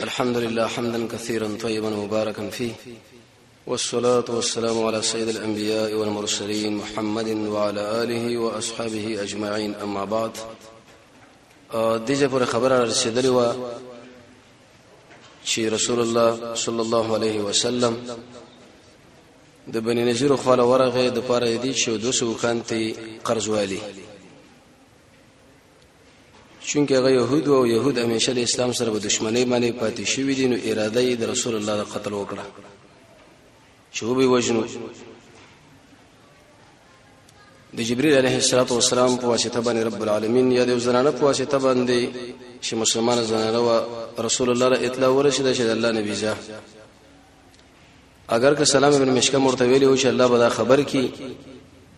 الحمد لله حمدا كثيرا طيبا مباركا فيه والصلاة والسلام على سيد الأنبياء والمرسلين محمد وعلى آله وأصحابه أجمعين أما بعد دیجه پر خبره رسیدلې و چې رسول الله صلی الله علیه وسلم د بنی نذیر خواله ورغه د پاره دی چې 200 کانتي قرض والی چونکه هغه يهود او يهود همیشه د اسلام سره په دشمنی باندې پاتې شوی دي نو اراده یې د رسول الله د قتل وکړه چې وبې وجنو د جبريل عليه الصلاه والسلام په واسطه باندې رب العالمین یا د زنانه په واسطه باندې چې مسلمان زنانه و رسول الله له اطلاع ورسېده چې الله نبی ځه اگر که سلام ابن مشکم ورته ویلی و چې الله به دا خبر کی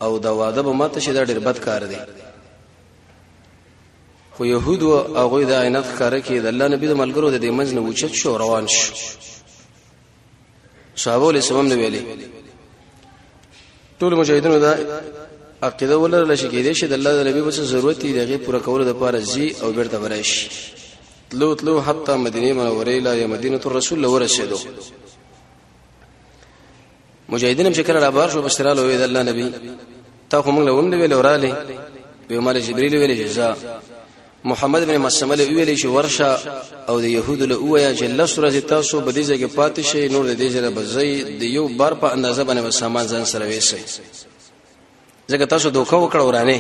او دا وعده به ماته شي دا ډېر بد کار دی خو يهود او هغه د عینت کار کې د الله نبی د ملګرو د منځ نه وچت شو روان شو صحابه له سمم نه ویلي ټول مجاهدینو دا عقیده ولرله چې کېدې شي د الله د نبی بس ضرورت دی دغه پوره کولو لپاره زی او بیرته برایش تلو تلو حتی مدینه منوره لا یا مدینه الرسول له ورسېدو مجاهدین هم چې کله را بار شو بشرال وې د الله نبی تا خو موږ له ومنډه ویل وراله به مال جبريل ویل جزاء محمد ابن مسلمه له ویلې چې ورشه او د يهودو له ویا چې لس ورځې تاسو به دې ځای پاتې شئ نور دې ځای به ځای د یو بار په اندازه باندې سامان ځان سره وېسي ځکه تاسو دوکه وکړه ورانه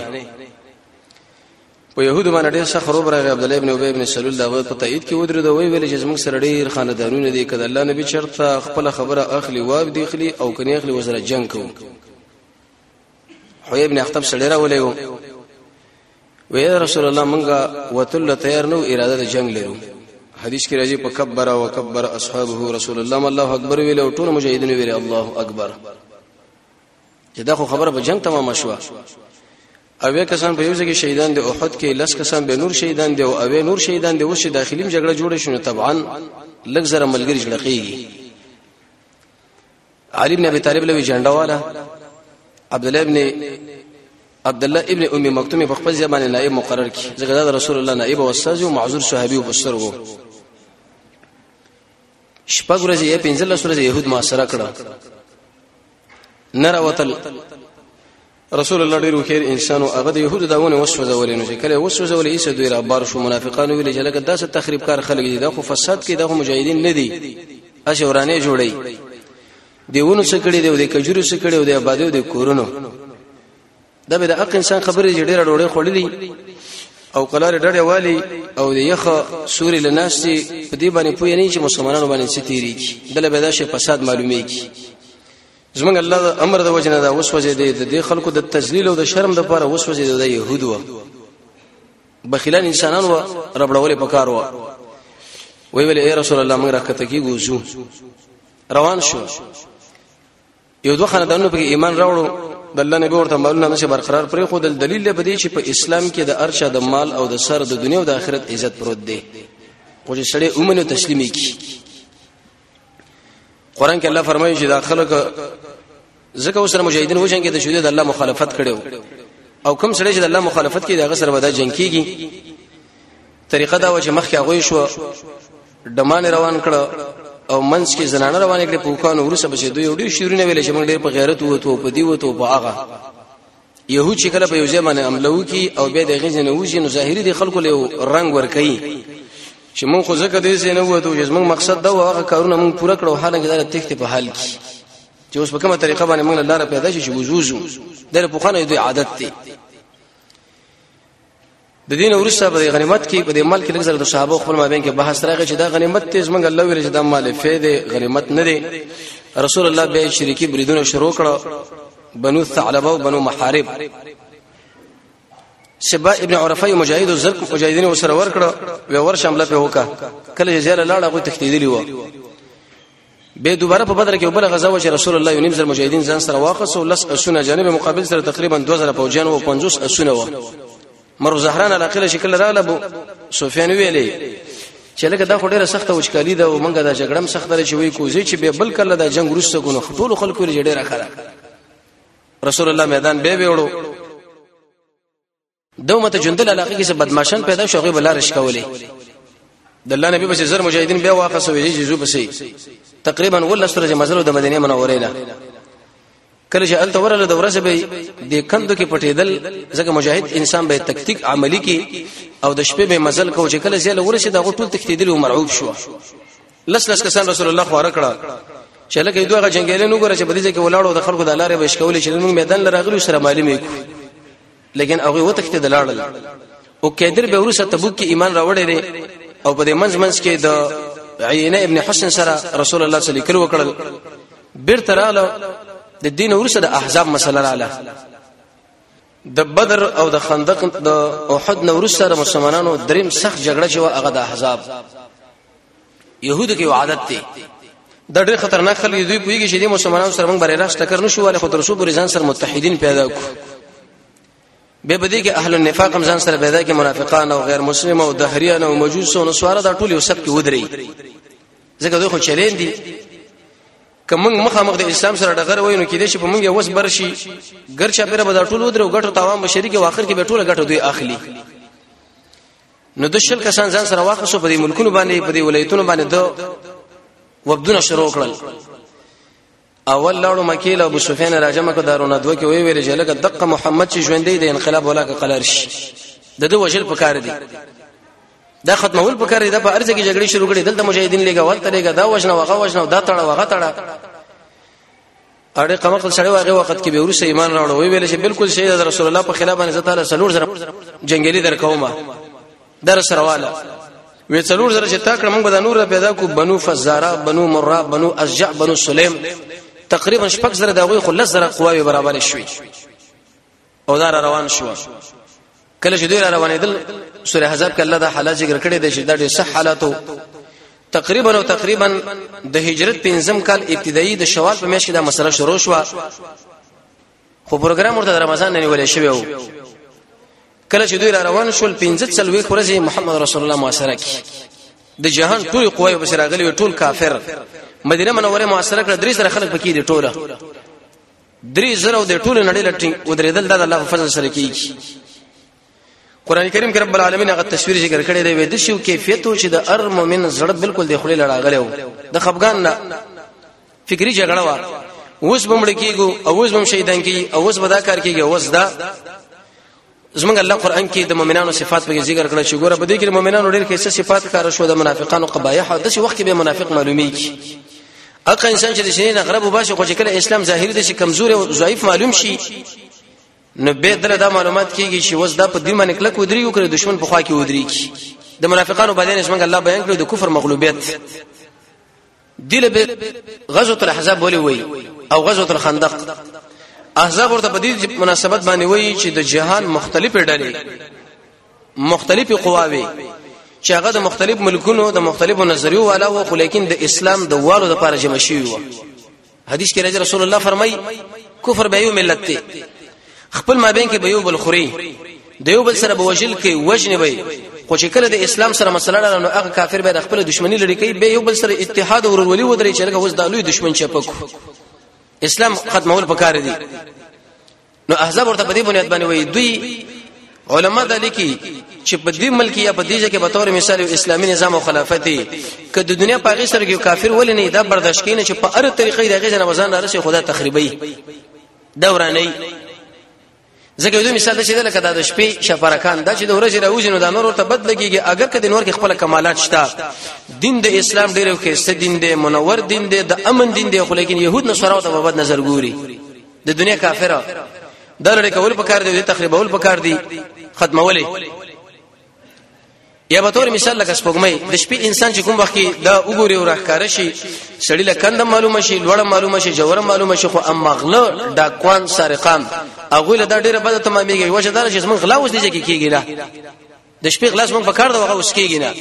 په يهودو باندې ډېر سخت روب راغی عبد الله ابن ابي ابن سلول دا په تایید کې ودرې دا وی ویل چې زموږ سره ډېر خاندانونه دي کله الله نبی چرته خپل خبره اخلي واب دی اخلي او کني اخلي وزره جنگ کوي حوی ابن اخطب سره راولې وی رسول الله منګه وتل تیار نو اراده د جنگ لرو حدیث کې راځي په کبر او کبر اصحابه رسول الله الله اکبر ویل او ټول مجاهدین ویل الله اکبر دا خو خبره په جنگ تمام شوه اوې کسان په یو ځای کې شهیدان دي احد کې لس کسان به نور شهیدان دي او اوې نور شهیدان دي وشه داخلي جګړه جوړه شونه طبعا لږ زره ملګری جوړ کیږي علي بن ابي طالب لوي جنډه والا عبد الله ابن عبد الله ابن ام مکتوم په خپل ځبانه نائب مقرر کی ځکه دا رسول الله نائب او استاد او معذور صحابي او بشر وو شپږ ورځې یې پنځل ورځې يهود ما سره کړه نراوتل رسول الله ډیر وکړ انسان او هغه د يهودو داونه وسوځول نو چې کله وسوځول یې سدوی را بار شو منافقان ویل چې لکه داسې تخریب کار خلک دي دا خو فساد کې دا خو مجاهدین نه دي اشه ورانه جوړي دیونو څخه کړي دی او د کجورو څخه کړي او د آبادو د کورونو دا به د حق انسان خبرې جوړې راډوړې خړلې او کلار ډډه والی او د یخ سوري لناستي په دې باندې پوی نه چې مسلمانانو باندې ستیری دله به دا شی فساد معلومیږي زمونږ الله د امر د وجنه دا وسوځې دی د دې خلکو د تذلیل او د شرم د لپاره وسوځې دی د يهودو بخیلان انسانان و ربړولې پکار و وی ویل اے رسول الله موږ راکته کی ګوزو روان شو یو دوه خاندانو په ایمان راوړو د الله نبی ورته مالونه نشه برقرار پرې خو د دلیل به دی چې په اسلام کې د ارشا د مال او د سر د دنیا او د آخرت عزت پروت دی خو چې سړی اومنه تسلیمي کی قران کې الله فرمایي چې دا خلک ځکه اوسره مجاهدین وژن کې د شوده د الله مخالفت کړو او کوم سره چې د الله مخالفت کوي دا غسر ودا جنگ کیږي طریقه دا و چې مخکې هغه شو دمان روان کړ او منځ کې زنانه روان کړې پوکانو ورسره بچي دوی ډېر شیرونه ویل چې موږ ډېر په غیرت وو ته په دی وو ته په هغه يهود چې کله په یو ځای باندې عمله وکي او به د غزې نه وځي نو ظاهري دي خلکو له رنگ ور کوي چې مونږ خو ځکه دې نه وته چې مونږ مقصد دا و هغه کارونه مونږ پوره کړو حالانکه دا تخته په حال کې چې اوس په کومه طریقه باندې مونږ لاره پیدا شي چې وزوزو د په خانه دوی عادت دي د دین ورسته په غنیمت کې په دې مال کې لږ د صحابه خپل مابین کې بحث راغی چې دا غنیمت تیز منګ الله ویل چې دا مال فید غنیمت نه دی رسول الله به شریکی بریدونه شروع کړه بنو ثعلبه او بنو محارب سبا ابن عرفه مجاهد زر مجاهدین وسره ور کړه و ور شامله په وکا کله جزیره لاړه غو تختیدلی و به دوباره په بدر کې بل غزا و چې رسول الله یو نیم زر مجاهدین ځان سره واخص او لس اسونه جانب مقابل سره تقریبا 2000 پوجان او 50 اسونه و مرو زهران علاقه شکل را لبو سفیان ویلې چې لکه دا خو ډیره سخته وچکالي ده او موږ دا جګړم سخته لري چې وی کوزي چې به بل کله دا جنگ ورسته کو نو ټول خلکو لري ډیره خره رسول الله میدان به ویړو دومره ته جندل علاقه کې څه بدمعشان پیدا شو غیب لار شکولې د الله نبی بس زر مجاهدین بیا واخه سو یې جزو پسې تقریبا ولس ورځې مزلو د مدینه منورې ده کله چې الته ورله د ورځې به د کندو کې پټېدل ځکه مجاهد انسان به تکتیک عملی کې او د شپې به مزل کو چې کله زیاله ورسې د غټول تکتیدل او مرعوب شو لس لس کسان رسول الله خو راکړه چې لکه دوه جنگیلې نو ګره چې بدیزه کې ولاړو د خلکو د لارې بشکولې چې موږ میدان لراغلی سره معلومې کو لیکن هغه وتښتې د لاړل او کیدر به ورسره تبوک کې ایمان راوړی دی او په دې منځ منځ کې د عینه ابن حسن سره رسول الله صلی الله علیه وسلم وکړل بیرته رااله د دین ورسره د احزاب مسله رااله د بدر او د خندق د احد نو ورسره مسلمانانو دریم سخت جګړه چې هغه د احزاب يهودو کې عادت دی دا ډېر خطرناک خلک دوی پوهیږي چې د مسلمانانو سره موږ برېراش ټکر نشو ولې خو تر څو پورې ځان سره متحدین پیدا کو به بدی کې اهل النفاق هم ځان سره پیدا کې منافقان او غیر مسلمان او دهریان او مجوس او نسوارا دا ټول یو سب کې ودرې ځکه دوی خو چلین دي کوم مخامخ د اسلام سره ډغره وینو کې دې چې په موږ یو وس برشي ګرچا پیره به دا ټول ودرې او ګټو تاوان بشری کې واخر کې به ټول ګټو دوی اخلي نو د شل کسان ځان سره واخصو په دې ملکونو باندې په دې ولایتونو باندې دو وبدونه شروع کړل اول لاړو مکی له ابو سفیان راجمه کو دارونه دوه کې وی ویل چې لکه دقه محمد چې ژوندې د انقلاب ولا قلار شي د دې وجل پکار دي دا ختمول پکار دي د په ارزه کې جګړې شروع کړې دلته مجاهدین لګا ولته لګا دا وژنه وغه وژنه دا تړه وغه تړه اړه کومه کله سړی واغې وخت کې به ورسې ایمان راوړ وی ویل چې بالکل شهید رسول الله په خلاف باندې تعالی سلور زره جنگلی در کومه در سره والا وی سلور زره چې تا کړ موږ به نور پیدا کو بنو فزارا بنو مرا بنو ازجع بنو سلیم تقریبا شپږ زره دغه خلص زره قواوی برابر شوي او دا را روان شو کله چې دوی را روانېدل سوره حزب کې الله دا حالات ذکر کړی دی چې دا ډېر صح حالاتو تقریبا او تقریبا د هجرت پنځم کال ابتدایي د شوال په میاشت کې دا مسله شروع شو خو پروګرام ورته د رمضان نه نیول شوی و کله چې دوی را روان شول 15 څلوي ورځې محمد رسول الله معاصره کې د جهان ټول قوی په سره غلي ټول کافر مدینه منوره معاصره کړ درې سره خلک پکې دي ټوله درې زره او د ټول نړۍ لټي ودرېدل د الله په فضل سره کیږي قران کریم کې رب العالمین هغه تصویر ذکر کړی دی وې د شیو کیفیت او چې د ار مؤمن زړه بالکل د خلې لړاغلی و د خفغان نه فکری جګړه و اوس بمړ کیګو او اوس بم شهیدان کی او اوس بدا کار کیږي اوس دا زمونږ الله قران کې د مؤمنانو صفات په ذکر کړل چې ګوره په دې کې د مؤمنانو ډېر خسته صفات کار شو د منافقانو قبایح او د څه وخت به منافق معلومیږي اقا انسان چې د شنې نه غرب وباسي خو چې کله اسلام ظاهر دي چې کمزور او ضعیف معلوم شي نو به دل دا معلومات کیږي چې وس دا په دې باندې کله کودري یو کړی دشمن په خوا کې ودري کی د منافقانو باندې څنګه الله بیان کړو د کفر مغلوبیت دله به غزوه الاحزاب ولې وای او غزوه الخندق احزاب ورته په دې مناسبت باندې وای چې د جهان مختلفې ډلې مختلفې قواوي چې هغه د مختلف ملکونو د مختلفو نظریو والا و خو لیکن د اسلام د والو لپاره جمع شوی و حدیث کې راځي رسول الله فرمای کفر به یو ملت دی خپل مابین کې به یو بل خوري د یو بل سره به وجل کې وجنه وي خو چې کله د اسلام سره مسله لري نو هغه کافر به د خپل دشمنی لري کوي به یو بل سره اتحاد او ورولي ودري چې لکه اوس د لوی دشمن چپکو اسلام ختمول پکار دي نو احزاب ورته په دې بنیاد باندې وایي دوی علما دا لیکي چې په دې ملک یا په دې ځای کې به تور مثال اسلامي نظام او خلافت دی که د دنیا په غیشر کې کافر ولې نه دا برداشت کینې چې په هر طریقې د غیزه رمضان راشي خدا تخریبي دوراني ځکه یو مثال چې دلته کدا د شپې شفرکان دا چې د ورځې راوځي نو د نور ته بد لګيږي اگر که د نور کې خپل کمالات شته دین د اسلام ډېر ښه دین دی منور دین دی د امن دین دی خو لیکن يهود نصارا ته بد نظر ګوري د دنیا کافر دا لري کول په کار دی تخریبول په کار دی ختمولې یا به تور مثال لکه سپوږمۍ د شپې انسان چې کوم وخت کې دا وګوري او راخاره شي سړی له کند معلومه شي لوړ معلومه شي جوړ معلومه شي خو ام مغله ډاکوان سرقان هغه له دا ډیره بده تمامېږي وجه دا چې موږ غلا اوس دي چې کیږي نه د شپې غلاس موږ په کار دا وغه اوس کیږي نه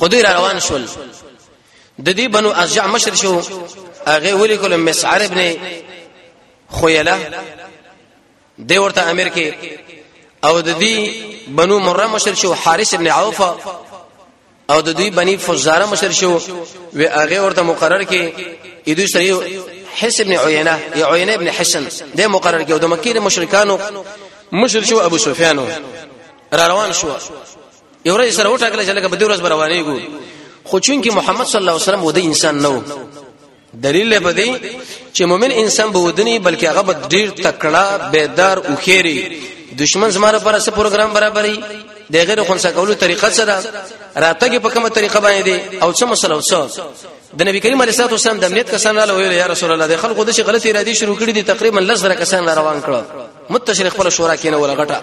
خدای را روان شول د دې بنو ازجع مشر شو هغه ولي کول مسعر ابن خویله د ورته امیر کې او د دې بنو مره مشر شو حارث ابن عوف او د دوی بنی فزاره مشر شو و هغه ورته مقرر کې د دوی سره حس ابن عینه یا عینه ابن حسن د مقرر کې او د مکی د مشرکانو مشر شو ابو سفیان را روان شو یو ورځ سره وټاکل چې لکه په دې ورځ روانېږو خو چونکی محمد صلی الله علیه وسلم ودی انسان نه و دلیل به دی چې مؤمن انسان به ودنی بلکې هغه به ډیر تکړه بیدار او خیری دشمن زماره پر څه پروګرام برابرۍ د غیر خنسا کولو طریقه څه ده راتګ په کومه طریقه باندې دی او څه مسله وسه د نبی کریم علیه الصلاه والسلام د امنیت کسان له ویل یا رسول الله د خلکو د شي غلطی ارادي شروع کړي دي تقریبا لږ زره کسان روان کړه متشرق خپل شورا کینه ولا غټه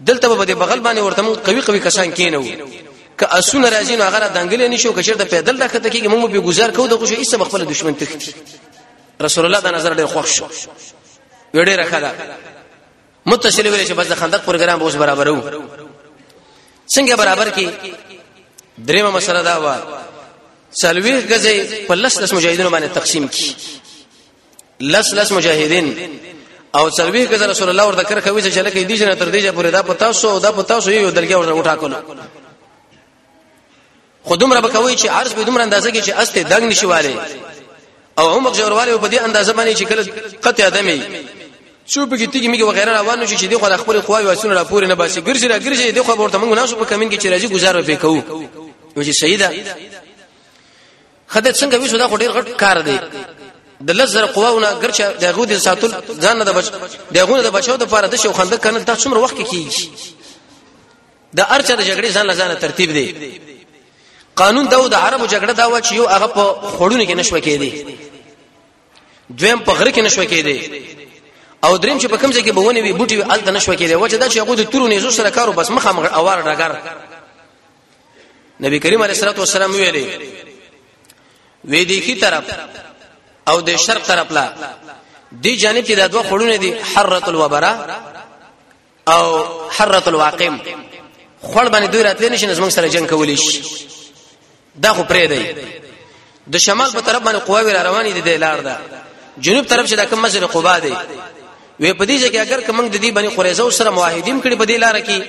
دلته به د بغل باندې ورته مون قوي قوي کسان کینو که اسونه راځي نو هغه دنګلې نشو که چیرته پیدل راکته کیږي موږ به گزار کوو دغه شی ایسه خپل دشمن تختی رسول الله دا نظر ډیر خوښ شو وړي راخلا متصل ویل چې بس د خندق پروګرام اوس برابرو څنګه برابر کی دریمه مسله دا و سلوی غزه په لس لس مجاهدونو باندې تقسیم کی لس لس مجاهدین او څلوي کزه رسول الله ورته کر کوي چې لکه دې جن تر دې چې پورې دا پتا سو دا پتا سو یو دلګه ورته وټاکلو خودم رب کوي چې عرض به دومره اندازه کې چې استه دنګ نشواله او عمق جوړواله په دې اندازه باندې چې کله قطع ادمي چوپ کې تیګي میګه وغیرہ روان شي چې دی خو د خپل قواوی وسونه را پورې نه باسي ګرځي را ګرځي دی خو ورته موږ نه شو په کمین کې چې راځي گزار وکړو نو چې شهیدا خدای څنګه ویسو دا خو ډیر غټ کار دی د لزر قواونه ګرچه د غود ساتل ځان نه د بچ د غونه د بچو د پاره د شو خندق کنه دا څومره وخت کیږي د ارچه د جګړې ځان لزان ترتیب دی قانون دا د عربو جګړه دا و چې یو هغه په خړونه کې نشو کېدی دویم په غره کې نشو کېدی او دریم چې په کوم ځای کې بهونه وي بوټي الته نشو کېدی وجه دا چې هغه د تورو نيزو سره کارو بس مخه مغ اوار ډګر نبی کریم علیه الصلاه والسلام ویلي وې دی کی طرف او د شرق طرف لا دی جانب کې دا دوه خړونه دي حرۃ الوبرا او حرۃ الواقم خړ باندې دوی راتلې نشي زموږ سره جنگ کولی شي دا خو پرې دی د شمال په طرف باندې قواوی را روانې دي د لار ده جنوب طرف چې د کوم مسجد قباء دی وې په دې ځای کې اگر کوم د دې بني قریظه سره معاهدیم کړي په دې لار کې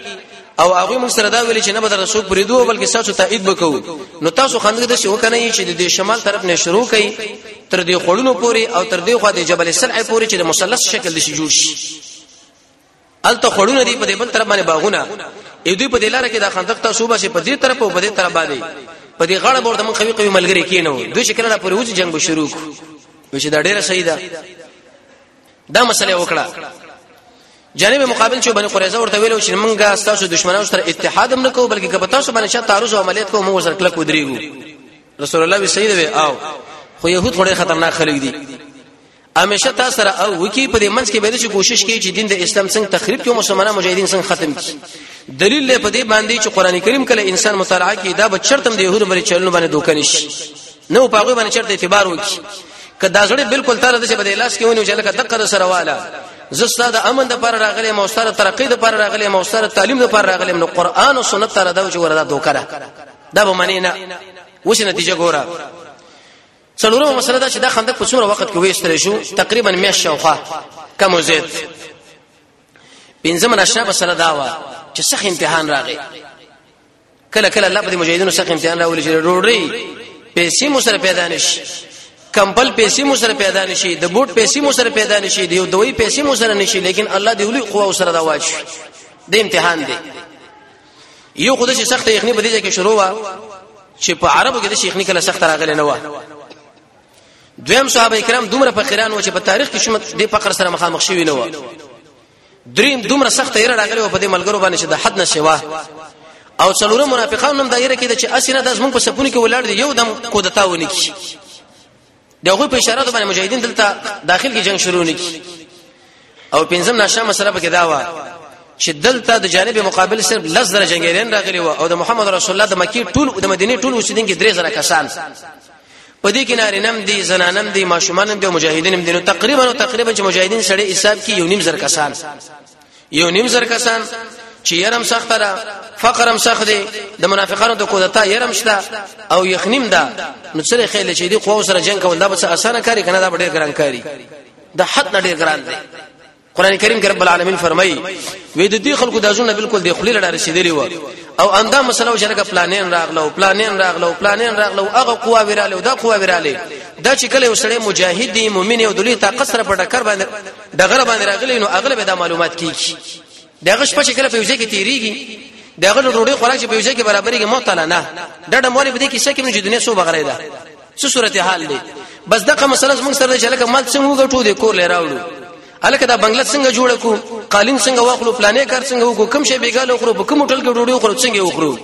او هغه موږ سره دا ویل چې نه بدر رسول پرې دوه بلکې تاسو تایید وکړو نو تاسو خندګ د شو کنه چې د شمال طرف نه شروع کړي تر دې خړونو پوري او تر دې خو د جبل سلع پوري چې د مثلث شکل دي جوړ شي الته خړونه دی په دې بل طرف باندې باغونه اې دوی په دې لار کې د خندق ته صوبه شي په دې طرف او په دې طرف باندې په دې غاړه ورته من خوي کوي ملګری کینو دوی شکل را پورې وځي جنگ به شروع کو چې دا ډیره صحیح ده دا مسله وکړه جانب مقابل چې بني قریظه ورته ویلو چې موږ تاسو دشمنانو سره اتحاد هم نکوو بلکې کبه تاسو باندې شاته تعرض او عملیات کوو موږ سره کلک ودرېګو رسول الله وی سید وی او خو يهود خوري خطرناک خلک دي همیشه تاسو سره او وکی په دې منځ کې به چې کوشش کوي چې دین د اسلام څنګه تخریب کوي مسلمانان مجاهدین څنګه ختم کړي دلیل له په دې باندې چې قران کریم کله انسان مطالعه کوي دا به چرته د یهودو باندې چلنو باندې دوکه نشي نو په هغه باندې چرته اعتبار وکړي کدا زړه بالکل تر دې چې بده لاس کې ونیو چې لکه دقه سره والا زستا د امن د پر راغلي موستره ترقې د پر راغلي موستره تعلیم د پر راغلي نو قران او سنت تر دا چې وردا دوکره دا به معنی نه وش نتیجه ګوره څلورمه مسله دا چې دا خندق په څومره وخت کې وېستل شو تقریبا میاشت شاوخوا کم او زیات پنځمه نشه مسله دا و چې سخت امتحان راغی کله کله الله په مجاهدینو سخت امتحان راولي چې روړی پیسې مو سره پیدا نشي کمبل پیسې مو سره پیدا نشي د بوټ پیسې مو سره پیدا نشي د یو دوی پیسې مو سره نشي لیکن الله دې ولي قوا سره دا واچي د امتحان دی یو خدای چې سخت یخنی په دې کې شروع وا چې په عربو کې د شیخنی کله سخت راغلی نه و دویم صحابه کرام دومره فقیران و چې په تاریخ کې شمت د فقر سره مخامخ شوی نه و دریم دومره سخت یې راغلی و په دې ملګرو باندې چې د حد نه شوا او څلور منافقان هم دایره کې چې اسنه د زمون په سپونی کې ولاړ دی یو دم کودتا ونی کی د هغه په اشاره باندې مجاهدین دلته داخل کې جنگ شروع نه کی او پنځم نشه مسله پکې دا و چې دلته د جانب مقابل صرف لز زره جنگیرین راغلي و او د محمد رسول الله د مکی ټول د مدینه ټول اوسیدونکو درې زره کسان په دې کې نارینم دي زنانم دي ماشومانم دي مجاهدینم دي نو تقریبا نو تقریبا چې مجاهدین سړي حساب کې یو نیم زر کسان یو نیم زر کسان چې يرم سخت ده فقرم سخت دی د منافقانو د کودتا يرم شته او یخنیم ده نو سره خیل چې دی قوا سره جنگ کول دا به اسانه کاری کنه دا ډیر ګران کاری د حد نه ډیر ګران دی قران کریم کې رب العالمین فرمایي وې د دې خلکو د ځونه بالکل د خلیل لاره رسیدلی و او اندا مسله او شرکه پلانین راغله او پلانین راغله او پلانین راغله او هغه قوا وراله او دا قوا وراله دا چې کله وسړی مجاهد دی مؤمن او دلی طاقت سره په ټکر باندې دغه باندې راغلی نو اغلب دا معلومات کیږي دغه شپه چې کله په یوځای کې تیریږي دغه ډوډۍ خوراک چې په یوځای کې برابرېږي معطل نه دا د موري بده کې شک نه چې دنیا سو بغرې ده څه صورت حال دی بس دغه مسله موږ سره چې لکه مال څنګه وګټو دې کور لراوړو الکه دا بنگله څنګه جوړ کو قالین څنګه واخلو پلانې کار څنګه وکړو کوم شی بیګاله خورو په کوم ټل کې ډوډۍ خورو څنګه وکړو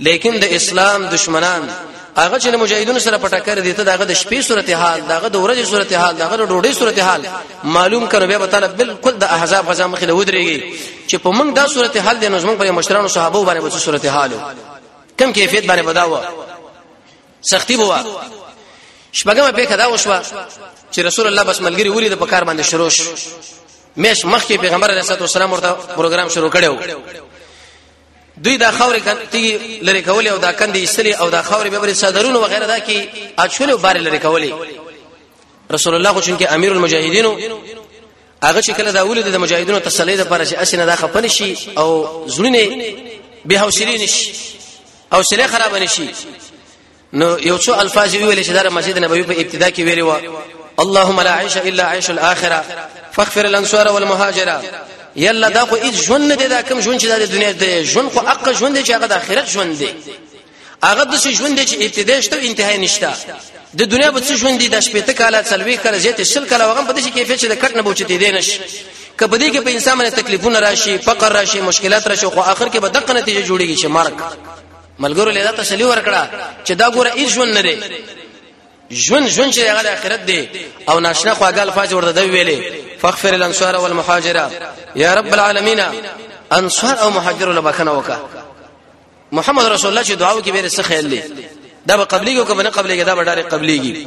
لیکن د اسلام دشمنان هغه چې مجاهدونو سره پټکر دي ته دغه د شپې صورتحال دغه د ورځې صورتحال دغه د ډوډۍ صورتحال معلوم کړو بیا تعالی بالکل د احزاب غزا مخې له ودرېږي چې په موږ دا صورتحال د نظم په مشرانو صحابه باندې وڅ صورتحال کم کیفیت باندې بداوه سختی بوا شپږم په کدا وشوه چې رسول الله بس ملګری ولید په کار باندې شروع شو مېش مخکې پیغمبر علیه السلام ورته پروګرام شروع کړو دوی دا خاورې کندې لری کولې او دا کندې استلې او دا خاورې به بری صدرونو وغیرہ دا کې اچولې او بار لری کولې رسول الله خو چې امیر المجاهدینو هغه چې کله دا ولید د مجاهدینو تسلی د پر چې اسنه دا خپل شي او زړونه به حوصله نشي او سله خراب نشي نو یو څو الفاظ ویل چې دا مسجد نبوي په ابتدا کې ویلي و اللهم لا عيش الا عيش الاخره فاغفر الانصار والمهاجره یلا دا خو هیڅ ژوند دی دا کوم ژوند چې د دنیا دی ژوند خو حق ژوند دی چې هغه د آخرت ژوند دی هغه د ژوند دی چې ابتدا شته انتهای نشته د دنیا په څه ژوند دي د شپېته کاله څلوي کاله زیات شل کاله وغم په دې کې کیفیت چې د کټ نه بوچتې دي نش کبه دې کې په انسان باندې تکلیفونه راشي فقر راشي مشکلات راشي خو آخر کې به دغه نتیجه جوړیږي چې مرګ ملګرو له دا تسلی ورکړه چې دا ګوره هیڅ ژوند نه دی ژوند ژوند چې هغه د آخرت دی او ناشنا خواږه الفاظ ورته دی ویلې فاغفر الانصار والمهاجر یا رب العالمین انصار او مهاجر له بخنه وکا محمد رسول الله چې دعا وکي به رسخه لې دا به قبليږي او کنه قبليږي دا به ډاره قبليږي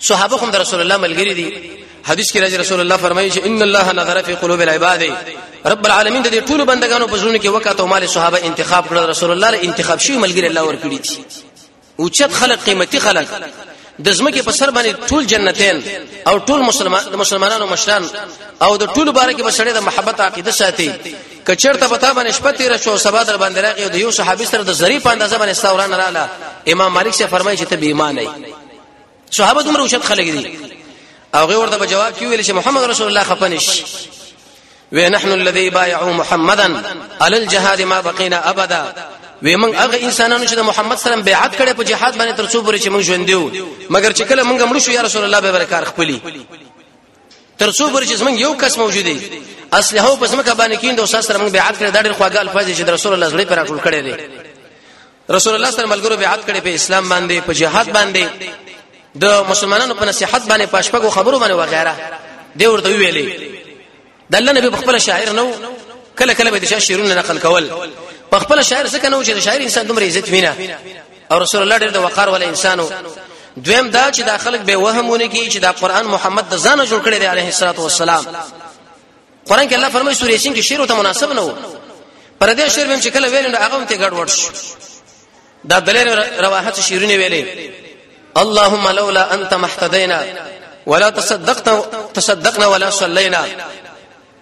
صحابه هم رسول الله ملګری دي حدیث کې راځي رسول الله فرمایي چې ان الله نظر فی قلوب العباد رب العالمین د ټولو بندگانو په ژوند کې وکاته او مال صحابه انتخاب کړل رسول الله له انتخاب شوی ملګری الله ور کړی دي او چت خلق قیمتي خلق د زمکه په سر باندې ټول جنتین او ټول مسلمان مسلمانانو مشران او د ټول باره کې بسړې د محبت عقیده ساتي کچرته پتا باندې شپه تیر شو سبا در باندې راغی د یو صحابي سره د ذری په اندازه باندې ستوران رااله امام مالک سے فرمایي چې ته بې ایمان نه صحابه دومره وشت خلک دي او غیر ورته جواب کې ویل چې محمد رسول الله خپنش وی نحن الذي بايعوا محمدا على الجهاد ما بقينا ابدا وی موږ هغه انسانانو چې د محمد سره بیعت کړي په جهاد باندې تر څو پورې چې موږ ژوند یو مګر چې کله موږ مړ شو یا رسول الله به برکار خپلی ترڅو پر چې زمونږ یو کس موجود دی اصله او پس مکه باندې کیند او سره موږ بیعت کړی دا ډېر خواږه الفاظ چې رسول الله زړه پر راټول کړی دی رسول الله سره ملګرو بیعت کړی په اسلام باندې په جهاد باندې د مسلمانانو په نصيحت باندې پښپغو خبرو باندې وغیرہ دی ورته ویلې د الله نبی خپل شاعر نو کله کله به د شاعرونو نقل کول په خپل شاعر څخه نو چې د شاعر انسان دومره عزت وینه او رسول الله ډېر د وقار ول انسانو دویم دا چې دا خلک به وهمونه کی چې دا قران محمد د ځانه جوړ کړی دی عليه الصلاه والسلام قران کې الله فرمایي سورې سین کې شعر ته مناسب نه وو پر دې شعر به چې کله ویل نو هغه هم ته ګډ وډ شو دا دلیل رواحت شعرونه ویلې اللهم لولا انت محتدینا ولا تصدقنا تصدقنا ولا صلينا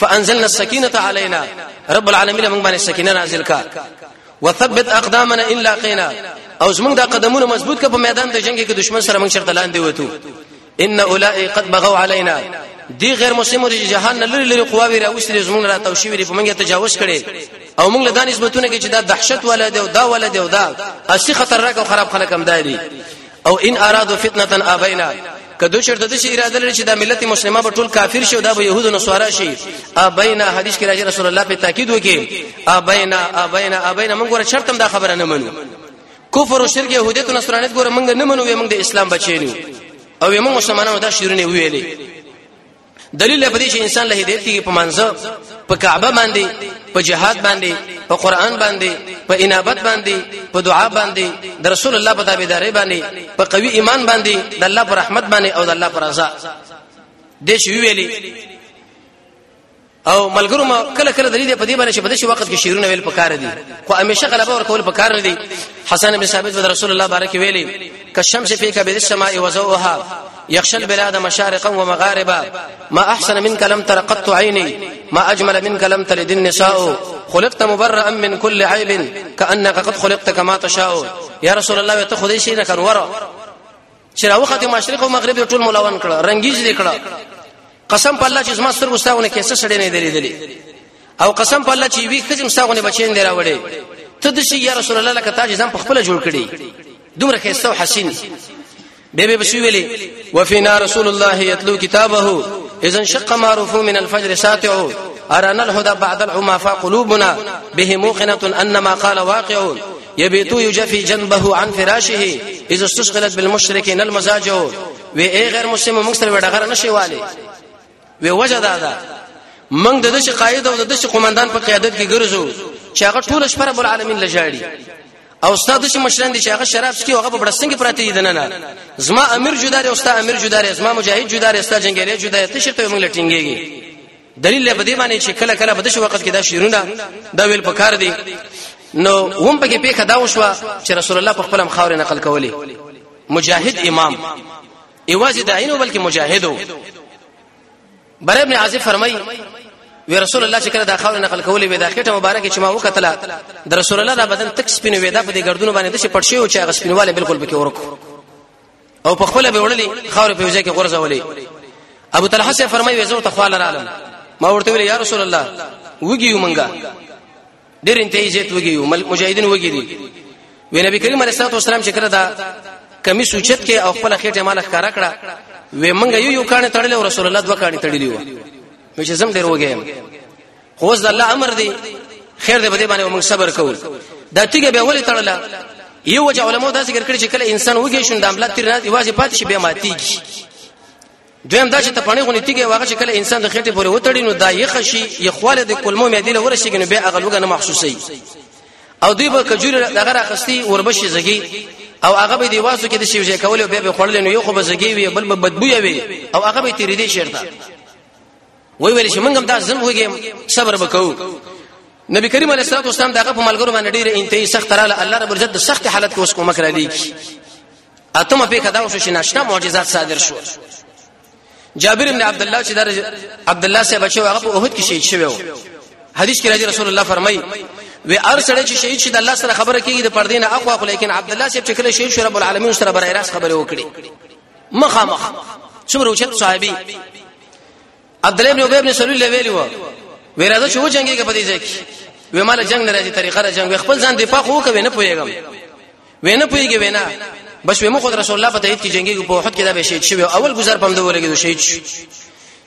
فانزلنا السكينه علينا رب العالمين موږ باندې سکینه نازل کا وثبت اقدامنا ان لاقينا او زموږ د قدمونو مضبوط کا په میدان د جنگ کې دشمن سره موږ شرط لاندې وته ان اولئ قد بغوا علينا دی غیر مسلمان دی جهان نه لری لری قواوی را وسري زمون را تو شي وی په منګه تجاوز کړي او موږ له دانش بتونه کې چې دا دهشت ولا دی او دا ولا دی او دا اصلي خطرناک او خراب خلک هم دی او ان ارادو فتنه ابینا کدو شرط د شي اراده لري چې د ملت مسلمه په ټول کافر شي او د يهودو نصارا شي ابینا حدیث کې راځي رسول الله په تاکید وکي ابینا ابینا ابینا موږ ور شرط هم دا خبره نه منو کفر او شرک يهودیت او نصرانیت ګوره موږ نه منو موږ د اسلام بچی نه او موږ مسلمانانو دا شیرونه ویلې دلیل په دې چې انسان له هدایت کېږي په منځه په کعبه باندې په جهاد باندې په قران باندې په انابت باندې په دعا باندې د رسول الله په تابعداري باندې په قوي ایمان باندې د الله پر رحمت باندې او د الله پر رضا دې شی ویلي او ملګرو ما کله کله د دې په دې باندې چې په دې وخت کې شیرونه ویل پکار دي خو همیشه غلبه ورکول پکار نه دي حسن بن ثابت بن رسول الله بارک ویلي کشمس فی کبد السماء وزوها يخشى البلاد مشارقا ومغاربا ما احسن منك لم تر قط عيني ما اجمل منك لم تلد النساء خلقت مبرئا من كل عيب كانك قد خلقت كما تشاء يا رسول الله ته خدای شي نه کروره چې راوخته مشرق او مغرب ټول ملون کړه رنگیز دې کړه قسم په الله چې زما سترګو ستاونه کیسه سړې نه درېدلې او قسم په الله چې وی خزم ستاونه بچین دی راوړې ته د شي یا رسول الله لکه تاج ځم په خپل جوړ کړي دومره خسته او حسین به به بشوی ویلي وفينا رسول الله يتلو كتابه اذا شق معروف من الفجر ساطع ارانا الهدى بعد العمى فقلوبنا به موقنه ان ما قال واقع يبيت يجفي جنبه عن فراشه اذا استشغلت بالمشركين المزاج وي اي غير مسلم موږ سره وډغره نشي والي وي وجه دا ده موږ د دش قائد او د دش قومندان په قیادت کې ګرځو چې هغه ټول شپه رب العالمین لجاړي او استاد شي مشران دي چې هغه شراب سکي هغه په بڑستنګ پراته دي نه نه زما امیر جدار او استاد امیر جدار زما مجاهد جدار استاد جنگیری جدار ته شرط موږ لټینګيږي دلیل له بده باندې چې کله کله په دغه وخت کې دا شیرونه دا ویل پکار دي نو هم پکې پیخه دا وشو چې رسول الله په خپل مخاور نقل کولی مجاهد امام ایوازي داینو بلکې مجاهدو بر ابن عازب فرمای وی رسول الله چې کله دا خاور نقل کولې وې دا خټه مبارکه چې ما وکتله د رسول الله دا بدن تک سپینو وې دا په دې ګردونو باندې د شي پړشي او چې غسپینواله بالکل بکې ورکو او په خپل به وړلې خاور په وجه کې غورځولې ابو طلحه سے فرمایي وزو ته خال عالم ما ورته ویل یا رسول الله وګیو منګه ډېر انتهایی زیات وګیو مجاهدین وګیری وی نبی کریم علیه الصلاه والسلام چې کړه دا کمی سوچت کې او خپل خېټه مال ښکارا کړه وی منګه یو یو کانه تړلې او رسول الله دوه کانه تړلې و مې چې زم ډېر وګیم خو اوس د الله امر دی خیر دې په دې باندې موږ صبر کوو دا تیګه به ولې تړله یو وجه علماء دا ذکر کړی چې کله انسان وږي شون د عملت تیر نه واځي پاتې شي به ماتيږي دویم دا چې ته پانی غونې تیګه واغه چې کله انسان د خېټې پورې وتړي نو دا یخ شي یخواله د کلمو مې دی له ورشي کنه به اغلوګه نه محسوسي او دوی به کجور دغه راخستي وربشي زګي او هغه به دی واسو کې د شیوجه کول او به خړل نو یو خو به زګي وي بل به بدبوې وي او هغه به تیرې دي شرطه وی ویل چې موږ هم دا زم وګیم صبر وکاو نبی کریم علیه الصلاه والسلام دغه په ملګرو باندې ډیره انتهایی سخت رااله الله رب عزت د سخت حالت کې اوس کومه کړی لیکي اتمه په کدا اوس چې ناشنا معجزات صادر شو جابر بن عبد الله چې در عبد الله سره بچو هغه په اوهد کې شهید شوی و حدیث کې راځي رسول الله فرمایي وی ار سره چې شهید شي د الله سره خبره کیږي د پردین اقوا خو لیکن عبد الله سره چې کله شهید شو رب العالمین سره برای راس خبره وکړي مخامخ څومره اوچت صحابي عبد الله ابن ابي ابن سلول له ویلی و وی راځه چې و جنگيږي په دې ځای کې وی مال جنگ نه راځي طریقه را جنگ خپل ځان دفاع خو کوي نه پويګم وینه پويږي وینا بس وی مخ رسول الله په تایید کې جنگي په وحد کې دا به شهید شوی اول گزار پم دوه لګي شهید شو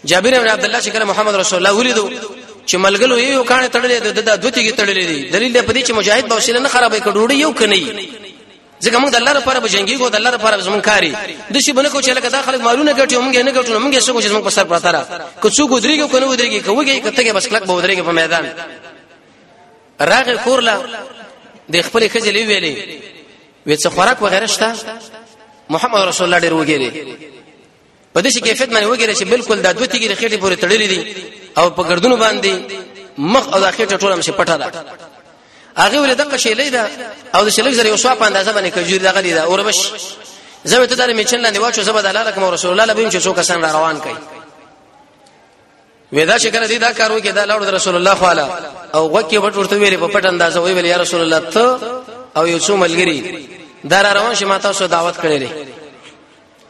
جابر بن عبد الله چې کله محمد رسول الله ولیدو چې ملګلو یو کانه تړلې د دوتیږي تړلې دي دلیل په دې چې مجاهد به وسیله نه خرابې کډوړي یو کني ځکه موږ د الله لپاره به جنگيږو د الله لپاره به زمون کاری د شي بنه کو چې لکه دا خلک مالونه ګټي موږ نه ګټو موږ څه کو چې موږ په سر پراته را کو څو ګدريږي کو نه ودريږي کوږي کته بس کلک به ودريږي په میدان راغه کورلا د خپل خځې لوي ویلې وې څه خوراک وغیرہ شته محمد رسول الله ډېر وګیری په دې کیفیت باندې وګوره چې بالکل دا دوه تیګې خېټې پورې تړلې دي او په ګردونو باندې مخ او دا خېټه ټوله مشه پټه ده هغه ولې دغه شیلې ده او د شیلې زری وسو په اندازه باندې کجوري دغه دي دا اوربش زمې ته د میچن لاندې واچو زبر د لاله کوم رسول الله لبیم چې څوک سن را روان کړي ودا چې کړه دې دا کارو کې دا لاړو رسول الله خو اعلی او غوکه وټ ورته ویلې په پټ اندازه وی ویل یا رسول الله ته او یو څو ملګری دا را روان شي ما تاسو دعوت کړې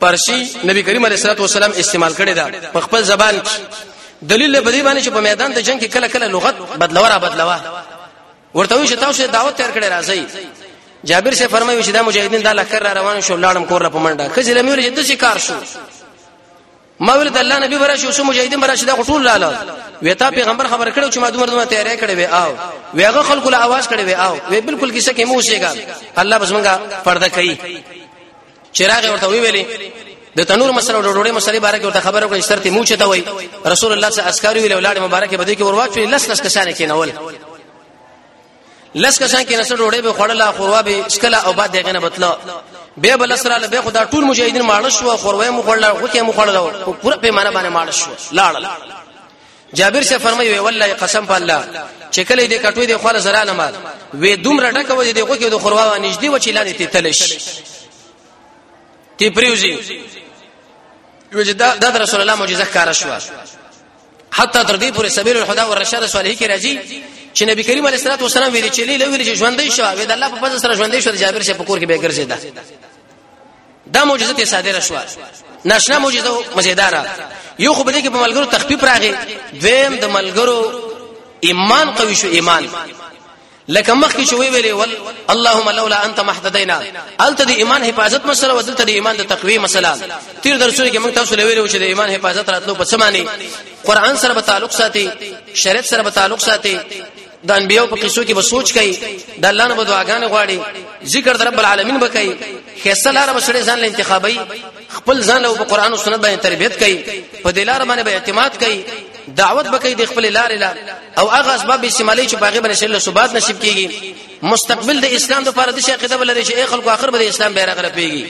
پارسی نبی کریم علیه الصلاه والسلام استعمال کړی دا په خپل زبان کې دلیل له بدی باندې چې په میدان د جنگ کې کله کله لغت بدلوا را بدلوا ورته وی چې تاسو دعوت تیر کړی راځي جابر سے فرمایي چې دا مجاهدین دا لکر را روان شو لاړم کور له پمنډه خځې له میول چې د شکار شو ما ولید الله نبی برا شو سو مجاهدین برا شو دا ټول لاله ویتا پیغمبر خبر کړو چې ما دومره دومره تیارې کړې وې او ویغه خلکو له आवाज کړې وې او وی بالکل کیسه کې مو شيګا الله بس مونږه پرده کوي چراغ ورته ویلې د تنور مسله او ډوډۍ مسلې باره کې ورته خبرو کوي شرط مو چته وای رسول الله صلی الله علیه وسلم ویل ولاړ مبارک بده کې ورواچو لس لس کسان کې نه ول لس کسان کې نسل ډوډۍ به خړله خوروا به اسکلا او بعد دغه نه بتله به بل سره له به خدا ټول مجاهدین ماړ شو خوروي مو خړله غوکه مو خړله پوره پیمانه باندې ماړ شو لاړل جابر سے فرمایي والله قسم په الله چې کله دې کټوي دې خاله زرا نه مال وې دومره ډکه و دې غو کې د خوروا نږدې و چې لاندې ته تلش تی پریوزی یو چې دا د رسول الله معجزه کار شو حتی تر دې پورې سبیل الهدى والرشاد صالح کې راځي چې نبی کریم علیه الصلاه والسلام ویلي چې لیله ویلي چې ژوندې شو وې د الله په فضل سره ژوندې شو جابر شه پکور کې به ګرځیدا دا معجزه ته صادره شو ناشنا معجزه مزیداره یو خو بده کې په ملګرو تخفیف راغی دویم د ملګرو ایمان قوي شو ایمان لکه مخکې شوی ویلې ول اللهم لولا انت محتدینا الته د ایمان حفاظت مسله ودلته د ایمان د تقوی مسله تیر درسونه کې موږ تاسو لویلو چې د ایمان حفاظت راتلو په سمانی قران سره به تعلق ساتي شریعت سره به تعلق ساتي د انبیو په قصو کې به سوچ کوي د الله نه بدواګان غواړي ذکر د رب العالمین به کوي خیسه لار به سړي ځان له انتخابي خپل ځان له په قران او سنت باندې تربيت کوي په دې لار باندې به اعتماد کوي دعوت به کوي د خپل لار له او هغه اسباب استعمالي چې باغې باندې شل ثبات نصیب کیږي مستقبل د اسلام د فارد شي عقیده ولري چې خلکو اخر به د اسلام بیرغ رپیږي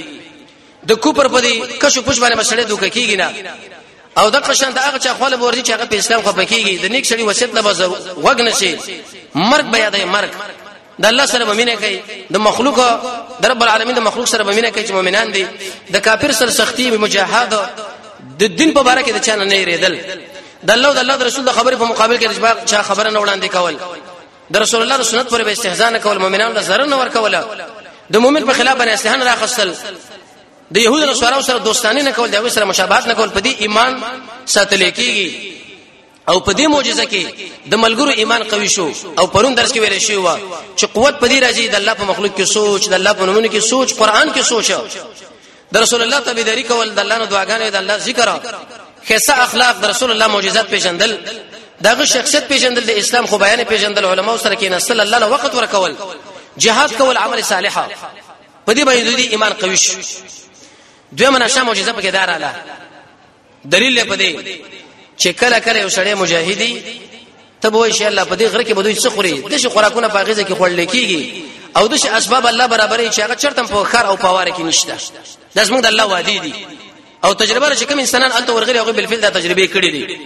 د کوپر په دې کشو پښ باندې مسړې دوک کیږي نه او د قشن د هغه چا خپل ورځي چې هغه په اسلام خو پکېږي د نیک شړی وصیت نه بزر وګ نشي مرګ بیا د مرګ د الله سره مؤمنه کوي د مخلوق د رب العالمین د مخلوق سره مؤمنه کوي چې مؤمنان دي د کافر سره سختی به مجاهد د دین په اړه کې د چانه نه ریدل د الله د الله رسول د خبرې په مقابل کې رجبا چا خبره نه وړاندې کول د رسول الله سنت پر به استهزاء نه کول مؤمنانو له zarar نه ور کوله د مؤمن په خلاف باندې اسلحه را خصل د يهودو او سره سره دوستانه نه کول د سره مشابهت نه کول په دې ایمان ساتل کېږي او په دې معجزه کې د ملګرو ایمان قوي شو او پرون درس کې ویل شوی و چې قوت په دې راځي د الله په مخلوق کې سوچ د الله په نومونو کې سوچ قران کې سوچ د رسول الله تابعداري کول د الله نو دعاګانې د الله ذکر خصه اخلاق د رسول الله معجزات پیژندل دغه شخصیت پیژندل د اسلام خو بیان پیژندل علما سره کې نسل الله له وخت ورکول جهاد کول عمل صالحه په دې باندې د ایمان قوي شي دویمه نشه معجزه پکې داراله دلیل په دې چې کله کله یو سړی مجاهدی ته وای شي الله په دې غره کې بدوي څه خوري د شي خوراکونه په غزه کې خورل کیږي او د شي اسباب الله برابرې چې هغه چرته په خار او پاوار کې نشته د زموږ د الله وادي دي او تجربه را چې کوم انسانان الته ورغلي هغه بل فعل د تجربه کړې دي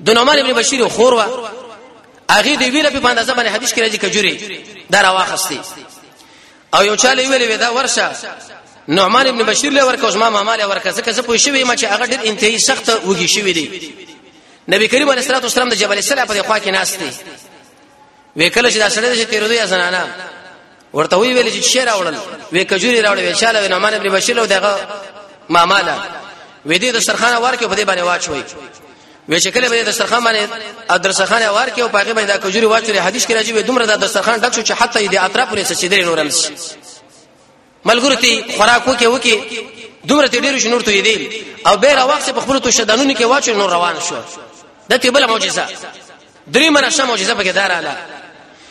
د نعمان ابن بشیر خور وا هغه دی ویله په اندازه باندې حدیث کې راځي کجوري دا راواخستي او یو چاله ویلې ودا ورشه نعمان ابن بشیر له ورکه عثمان ماما له ورکه ځکه زه پوه شوې ما چې هغه ډېر انتهایی سخت وږي شوې دي نبی کریم علیه الصلاه والسلام د جبل سلا په خوا کې ناست دی وکړه چې دا سړی چې تیر دوی زنانه ورته وی ویل چې شعر راوړل وې کجوري راوړل وې شاله نعمان ابن بشیر له دغه ماما له وې دې د سرخانه ورکه په دې باندې واچوي وې چې کله به دسترخوان باندې درسخان وار کې او پاګې باندې د کجوري واچولې حدیث کې راځي به دومره د دسترخوان ډک شو چې حتی د اطراف پرې چې درې نورم شي ملګرو ته خوراکو کې وکي دومره ته ډېر شنور ته دی او به را وخت په خپل تو شدانونو کې واچو نور روان شو د ته بل معجزه درې منشه معجزه پکې داراله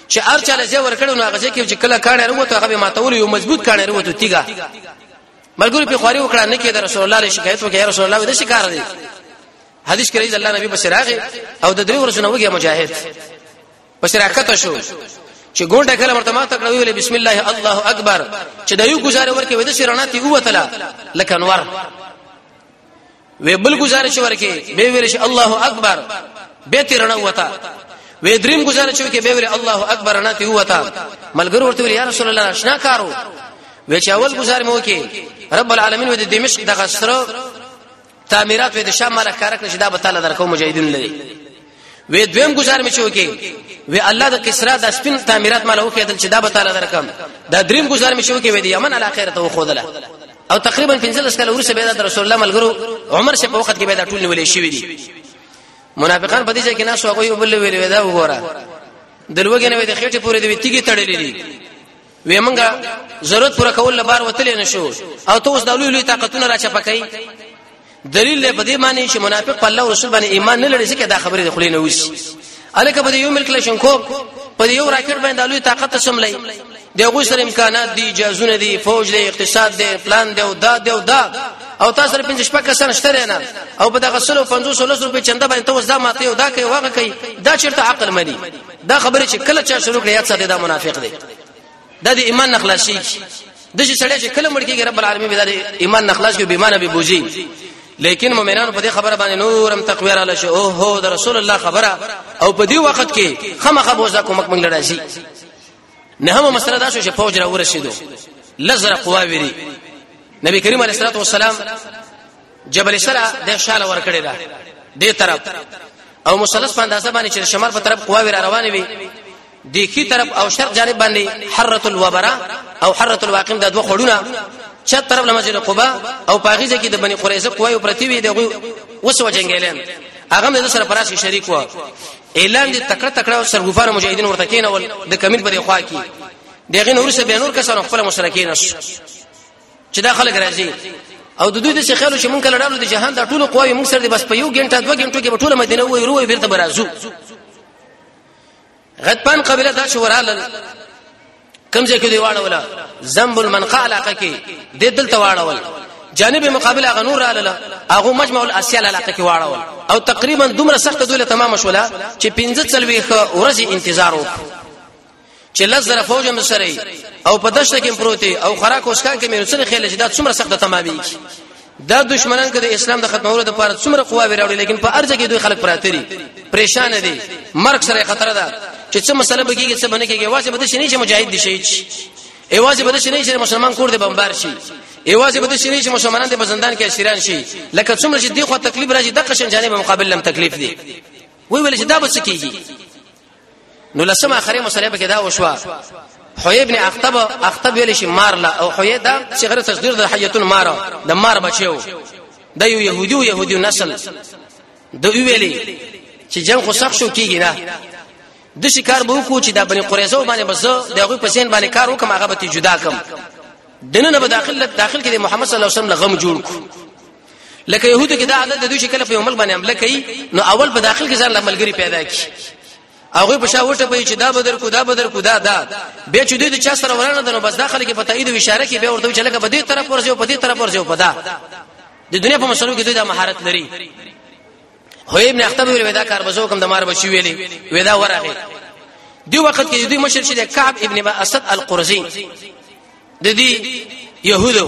چې ارچاله زه ورکړو نو هغه چې کله کانه وروته هغه ماتول یو مضبوط کانه وروته تیګه ملګری په خواري وکړه نه کېد رسول الله له شکایت وکړ رسول الله د شکار دی حدیث کې رضی الله نبی بس راغی او د درې ورځې نو وګیا مجاهد بس راکته شو چې ګونډه کله ورته ماته کړو ویل بسم الله الله اکبر چې د یو گزاره ورکه وې د شراناتي اوتلا لکه انور وی بل گزارش ورکه به ویرش الله اکبر به تیرنه وتا وی دریم گزارش ورکه به ویل الله اکبر نه تی وتا ملګر ورته ویل یا رسول الله آشنا کارو وی چې اول گزار مو کې رب العالمین و د دمشق د غسر تعمیرات و د شام ملک کارک نشدا به تعالی درکو مجاهدین لري وې دویم گزار مې چوکي وې الله د کسرا د سپین تعمیرات مال وکړل چې دا به تعالی درکم دا دریم گزار مې چوکي وې د یمن علا خیر ته خودله او تقریبا 15 کال ورسې به د رسول الله ملګرو عمر شه په وخت کې به دا ټول نیولې شوې دي منافقان په دې ځای کې ناس هغه یو بل ویلې دا وګوره دلوګې نه وې د خېټه پورې د ویتیږي تړلې دي وې مونږه ضرورت پر کول لپاره وتلې نشو او ته اوس د لوی لوی طاقتونه را چپکای دلیل له بده معنی چې منافق په الله او رسول باندې ایمان نه لري ځکه دا خبره د خلینو وسی الکه په یو ملک لشن کو په یو راکټ باندې لوی طاقت سم لای د غو سره امکانات دي جازونه دي فوج دي اقتصاد دي پلان دي او دا دي او دا او تاسو سره پنځه شپږ کسان شته نه او په دغه سلو 500 روپې چنده باندې تاسو دا ماته او دا کوي واغه کوي دا چیرته عقل مني دا خبره چې کله چا شروع کړي یاد ساتي دا منافق دی دا د ایمان نخلاصي د چې سړی چې کله مړ کېږي رب العالمین به د ایمان نخلاص کې به ایمان به بوزي لیکن مؤمنانو په دې خبره باندې نورم تقوی را لشه او هو د رسول الله خبره او په دې وخت کې خامخا بوزا کومک موږ لراځي نه هم مسله دا شو چې فوج را ورسېدو لزر قوا ویری نبی کریم علیه الصلاه والسلام جبل سرا د شاله ور کړی دا دې طرف او مثلث په اندازه باندې چې شمال په طرف قواوی را روانې وي د کی طرف او شرق جانب باندې حرۃ الوبرا او حرۃ الواقم د دوه خړونه چا طرف له مسجد قباء او پاغیزه کې د بنی قریظه قوی پرتی وي دغه وسو جنگیلن هغه د سره پراس شریک و اعلان دي تکړه تکړه او سرګوفان مجاهدین ورته کینول د کمین پر خوا کې دغه نور سه به نور کسان خپل مشرکین چې دا خلک راځي او د دوی د څه خیال چې مونږ کله راغلو د جهان د ټولو قواوی مونږ سره دی بس په یو غنټه دوه غنټو کې په ټوله مدینه وای روه بیرته برازو غطپان قبيله دا چې ورالل کم ځای کې دی واړول ذنب المنقع علاقه کې د دلته واړول جانب مقابل هغه نور رااله هغه مجمع الاسیا علاقه کې واړول او تقریبا دومره سخت دوله تمام شوله چې 45 ورځې انتظار وکړ چې لزر فوج هم سره او په دشت کې پروتي او خراک اوسکان کې مې سره خېل چې دا څومره سخت تمامي دا دشمنان کې د اسلام د ختمولو لپاره څومره قوا وراړي لیکن په ارزه کې دوی خلک پراتري پریشان دي مرګ سره خطر ده چې څه مسله بګيږي څه باندې کېږي واسه بده شنی چې مجاهد دي شي ایواز بده شنی چې مسلمان کور دې بمبار شي ایواز بده شنی چې مسلمانان دې بزندان کې اسیران شي لکه څومره چې دی خو تکلیف راځي د قشن جانب مقابل لم تکلیف دي وی ویل چې دا به څه کیږي نو لسمه اخري مسله پکې دا وشوه حوی ابن اخطب اخطب ویل شي مار لا او حوی دا چې غیر تصدیر د حیتون مار د مار بچیو د یو يهودي او يهودي نسل د ویلي چې جنگ خو سخت شو کیږي نه د شکار به کو چې د بنی قریظه باندې بس د هغه پسین باندې کار وکم هغه به جدا کم دنه نه داخل داخل کې محمد صلی الله علیه وسلم لغم جوړ کو لکه يهودو کې دا عادت د دوی چې کله په یو ملک باندې حمله کوي نو اول په داخل کې ځان لملګری پیدا کی هغه په شاوټه په چې دا بدر کو دا بدر کو دا دا به چې دوی د چا سره ورانه دنو بس داخله کې په تایید او اشاره کې به ورته چې لکه په دې طرف ورځو په دې طرف ورځو په دا د دنیا په مسلو کې دوی دا مهارت لري هو ابن اختب ویل ودا کار بزو کوم د مار بچی ویلې ودا ورغه دی وخت کې دوی مشر شې کعب ابن اسد القرزي د دې يهودو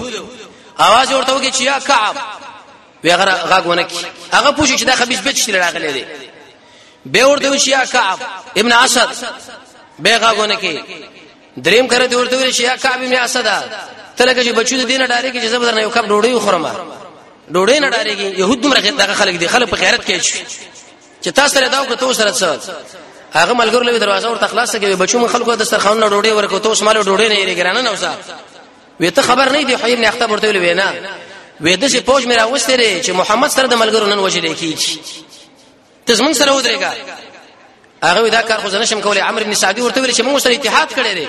आवाज ورته وکړي چې یا کعب وی هغه غاګونه کی هغه پوښي چې دا خبيث بچ تل راغلي دي به ورته وی یا کعب ابن اسد به غاګونه کی دریم کړه دی ورته وی چې یا کعب ابن اسد تلګه چې بچو د دینه ډارې کې چې زبر نه یو کم ډوډۍ وخورم ډوډۍ نه ډارېږي يهود دومره دغه خلک دي خلک په غیرت کې شي چې تاسو سره دا وکړو تاسو سره څه هغه ملګرو لوي دروازه ورته خلاصه کوي بچو مون خلکو د سرخان له ډوډۍ ورکو تاسو مال ډوډۍ نه یې ګرانه نه وسه وې ته خبر نه دی حیم نه اخته ورته ویل نه وې د سي پوج میرا وستره چې محمد سره د ملګرو نن وجلې کیږي ته زمون سره ودرېګا هغه دا کار خو زنه شم کولای عمرو بن سعدي ورته ویل چې موږ سره اتحاد کړی دی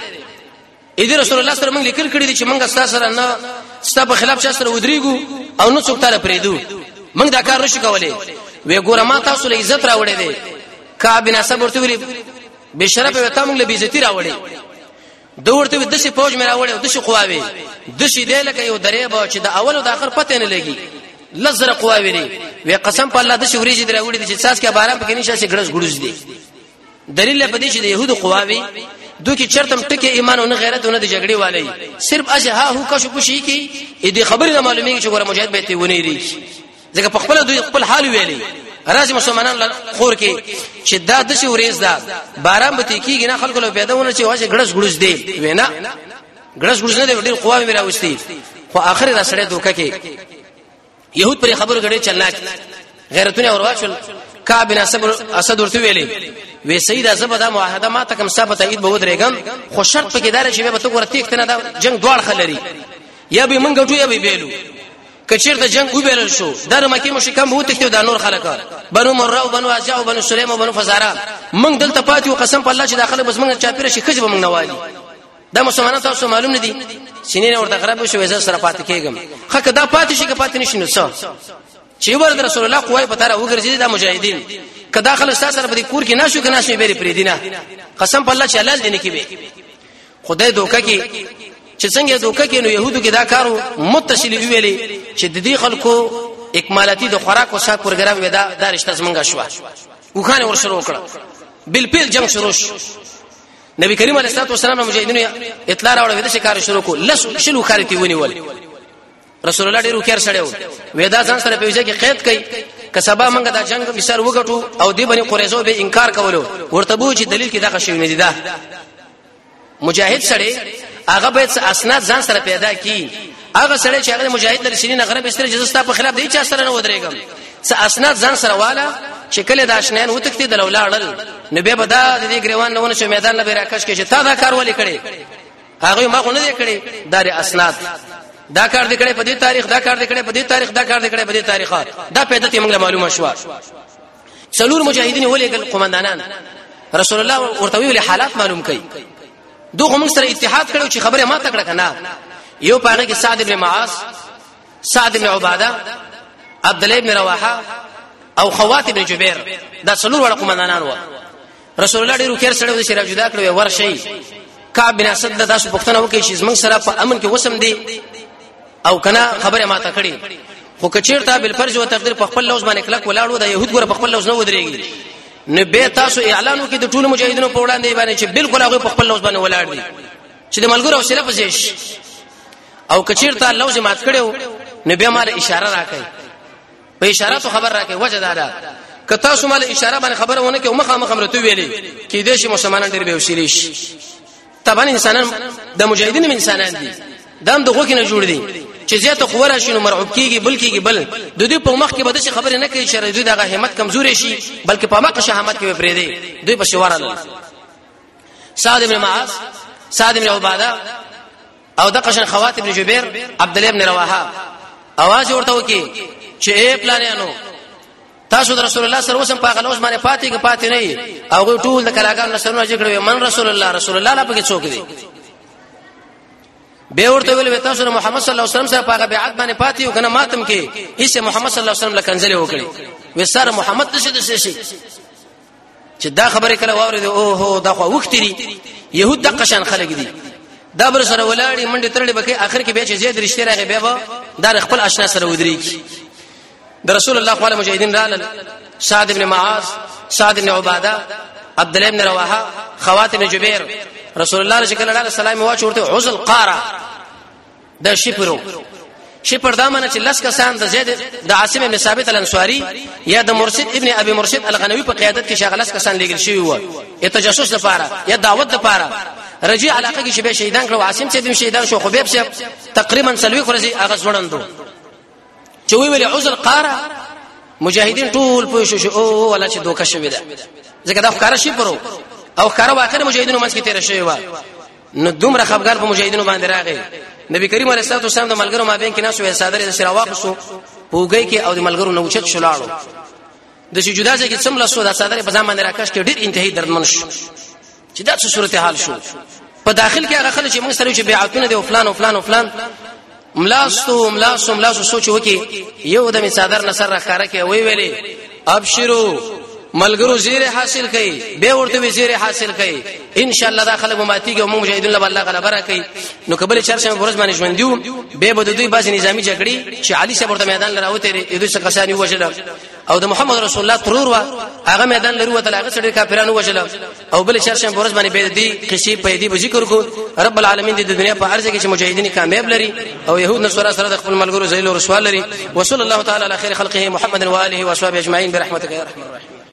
اې دې رسول الله سره موږ لیکل کړی دي چې موږ ستاسو سره نه ستاسو په خلاف چا سره ودرېګو او نو څوک تعالی پرېدو موږ دا کار نشو کولای وې ګوره ما تاسو له عزت راوړې دي کا بنا صبر ته ویلي بشرف وته موږ له بیزتی راوړې د ورته د شي فوج مې راوړې د شي قواوي د شي دې لکه یو درې به چې د اول او د اخر پته نه لګي لزر قواوي لري وې قسم په الله د شي ورېږي دراوړې چې ساس کې باران پکې نشه شي ګړز ګړز دي دلیل په دې چې د يهودو قواوي دوی کې چرتم ټکي ایمان او نه غیرت او نه د جګړې والي صرف اجه ها هو کښ کوشي کې اې دې خبره نه معلومیږي چې ګوره مجاهد به ته ونی ری ځکه په خپل دوی خپل حال ویلي راځي مسلمانان خور کې چې دا د شي ورېز دا باران به کېږي نه خلکو له پیدا ونه چې واشه ګړس ګړس دی وینا ګړس ګړس نه دی ډېر قواوي میراوستي خو اخر را سره دوکه کې يهود پر خبرو غړي چلاک غیرتونه ورواچل کعب بن اسد ورته ویلې وې سید ازب دا معاهده ما ته کوم صاحب ته عید به ودرېګم خو شرط پکې دار چې به تو ورته یک نه دا جنگ دوړ خلري یا به منګه ټو یا به بیلو کچیر د جنگ وبیل شو در مکه مشکم وو تخته د نور خلک بنو مره او بنو ازیا او بنو سلیم او بنو فزارا موږ دلته پاتې قسم په الله چې داخله بس موږ چاپیره شي خجب موږ نوالي دا مسلمانان تاسو معلوم نه دي سینې ورته غرب شو وزه سره پات کېږم خکه دا پات شي که پات نشي نو څه چې ورته رسول الله قوای په تاره وګرځي دا مجاهدین کدا خلک تاسو سره په کور کې ناشو کې ناشې بیرې پرې دینه قسم په الله چې حلال دینه کې به خدای دوکه کې چې څنګه دوکه کې نو يهودو کې دا کارو متصل ویلي چې د دې خلکو اکمالاتی د خوراک او ساک پروګرام ودا د رشتہ زمنګ شو وخانه ورسره وکړه بل پیل جنگ شروع شو نبی کریم علیه الصلاه والسلام مجاهدینو اطلاع راوړل د شکار شروع کو لس شلو خارتي ونیول رسول الله ډیرو کېر سړیو ودا ځان سره پیوځه کې قید کړي که سبا موږ دا جنگ مثال وګټو او دی بني قریزو به انکار کولو ورته بو چې دلیل کې دا خښې نه دي دا مجاهد سړی هغه به اسناد ځان سره پیدا کړي هغه سړی چې هغه مجاهد لري سینې نه غرب استره جزستا په خلاف دی چې سره نه ودرېګم څه اسناد ځان سره والا چې کله دا شنن وتښتې د لولاړل نو به بدا د دې ګریوان نه ونه شو میدان نه راکښ کې چې تا دا کار ولې کړې هغه ما خو نه کړې دا اسناد دا کار دې کړې په دې تاریخ دا کار دې کړې په دې تاریخ دا کار دې کړې په دې تاریخ دا پیدا ته موږ معلومه شو څلور مجاهدین ولې ګل قومندانان رسول الله ورته ویل حالات معلوم کړي دوه موږ سره اتحاد کړو چې خبره ما تکړه کنه یو پاره کې سعد بن معاص سعد بن عباده عبد الله بن رواحه او خوات بن جبیر دا څلور وړ قومندانان و رسول الله ډیرو خیر سره د شراب جدا کړو ورشي کعب بن اسد د تاسو پښتنه وکړي چې زمنګ سره په امن کې وسم دي او کنا خبره ما ته کړی خو کچیرته بل فرض او تقدیر په خپل لوز باندې کلک ولاړو د يهود ګره په خپل لوز نه ودرېږي نه به تاسو اعلان وکړي د ټولو مجاهدینو په وړاندې باندې چې بالکل هغه په خپل لوز باندې ولاړ دي چې د ملګرو سره په زیش او کچیرته لوز مات کړو نه به مال اشاره راکړي په اشاره تو خبر راکړي وجه دا ده که تاسو مال اشاره باندې خبرونه کې مخه مخه مرته ویلې کې دې شي مسلمانان ډېر به وسیلیش طبعا انسانان د مجاهدین انسانان دي دام د غوګ نه جوړ دي چې زیاته قوه راشي نو مرعوب کیږي بلکې بل د دې په مخ کې به د خبرې نه کوي چې دوی دغه همت کمزوري شي بلکې په مخ شهامت کې پرې دی دوی په شوارل سعد بن معاذ سعد بن عباده او د قشن خوات ابن جبیر عبد الله بن رواحه اواز ورته وکي چې اے پلانانو تاسو د رسول الله سره وسم په غلوز باندې پاتې کې پاتې نه او غو ټول د کلاګان سره جګړه وي من رسول الله رسول الله لا پکې څوک دی به ورته ویل تاسو سره محمد صلی الله علیه وسلم سره په بیعت باندې پاتې یو کنه ماتم کې هیڅ محمد صلی الله علیه وسلم لکنځلې وکړي وسره محمد څه دي شي چې دا خبره کله واورید او هو دا خو وختري يهود د قشان خلک دي دا بر سره ولاړی منډه ترړي بکې اخر کې بیا چې زید رښتیا راغی بیا دا خپل آشنا سره ودري د رسول الله صلی الله مجاهدین رالل سعد ابن معاذ سعد ابن عباده عبد الله ابن رواحه خوات ابن جبیر رسول الله صلی الله علیه وسلم سلام واچ ورته عزل قاره د شپرو شپر دا معنی چې لس کسان د زید د عاصم ابن ثابت الانصاری یا د مرشد ابن ابي مرشد الغنوي په قیادت کې شغله لس کسان لګل شوی و یا تجسس لپاره یا دعوت لپاره رجی علاقه کې شبه شهیدان کړو عاصم چې د شهیدان شو خبيب صاحب تقریبا سلوي خرزي هغه ځوړندو چې وی ویل عذر قاره مجاهدین ټول پوه شو او ولا چې دوکه شوی ده ځکه دا ښکارا شي پرو او ښکارا واخر مجاهدینو منځ کې تیر شوی و نو دومره خپګان په مجاهدینو باندې راغی نبی کریم علیه الصلاه والسلام د ملګرو مابین کې ناسو صادر د سره واخصو پوګی کې او د ملګرو نو چت شلاړو د شي جدا ځکه څم لاسو د صادر په ځان باندې راکښ کې ډیر انتهایی دردمن شو چې دا څه صورتحال شو په داخل کې هغه خلک چې موږ سره چې بیعتونه دي او فلان او فلان او فلان ملاستو ملاستو ملاستو سوچ وکي یو د می صدر نصر راخاره کې وی ویلې ابشرو ملګرو زیر حاصل کړي به ورته وی زیر حاصل کړي ان شاء الله دا خلک ماتي کې موږ مجاهدین له الله غلبه را کوي نو کبل چرشه ورځ باندې ژوند دیو به بده دوی باز نظامی جګړي چې علي صاحب ورته میدان لراوته دوی څخه کسانی وژل او د محمد رسول الله ترور وا هغه میدان لري وته هغه سړي کافرانو وجل او بل شر شم ورځ باندې به دي قصې په دې ذکر کو رب العالمین دې د دنیا په ارزه کې چې مجاهدین کامیاب لري او يهود نصارا سره د خپل ملګرو ذلیل او رسوا لري وصلی الله تعالی علی خیر خلقه محمد و اله و اصحابہ اجمعین برحمتک یا رحمان الرحیم